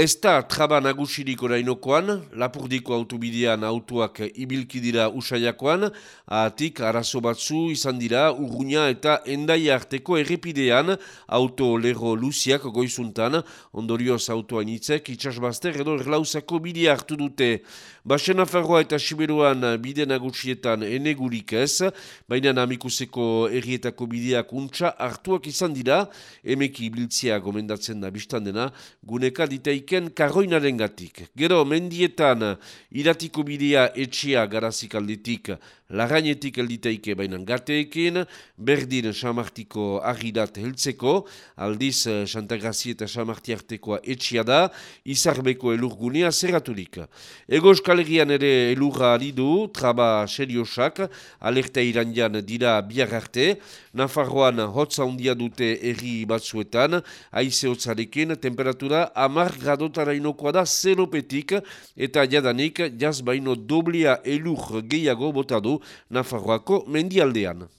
Ez da traba nagusirik orainokoan, lapurdiko autobidean autoak ibilki dira usaiakoan, ahatik arazo batzu izan dira urruña eta endai arteko errepidean auto lego luziak goizuntan, ondorioz autoan itzek itxasbazter edo erlauzako bide hartu dute. Basen aferroa eta siberuan bide nagusietan enegurik ez, baina amikuseko errietako bideak untxa hartuak izan dira, emeki ibiltzia gomendatzen da biztan dena, guneka ditei daiken karroinaren gatik. Gero, mendietan iratiko bidea etxia garazik alditik, larrainetik elditeike bainan gateekin, berdin Samartiko agidat heltzeko, aldiz Santagrazi eta Samarti artekoa etxia da, izarbeko elurgunea zerraturik. Ego eskalegian ere elurra alidu, traba seriosak, alerta irandian dira biar arte, Nafarroan hotza handia dute erri batzuetan, aize hotzarekin, temperatura amar gradotara inokoa da zeropetik eta jadanik jaz baino doblia elur gehiago botadu Nafarroako mendialdean.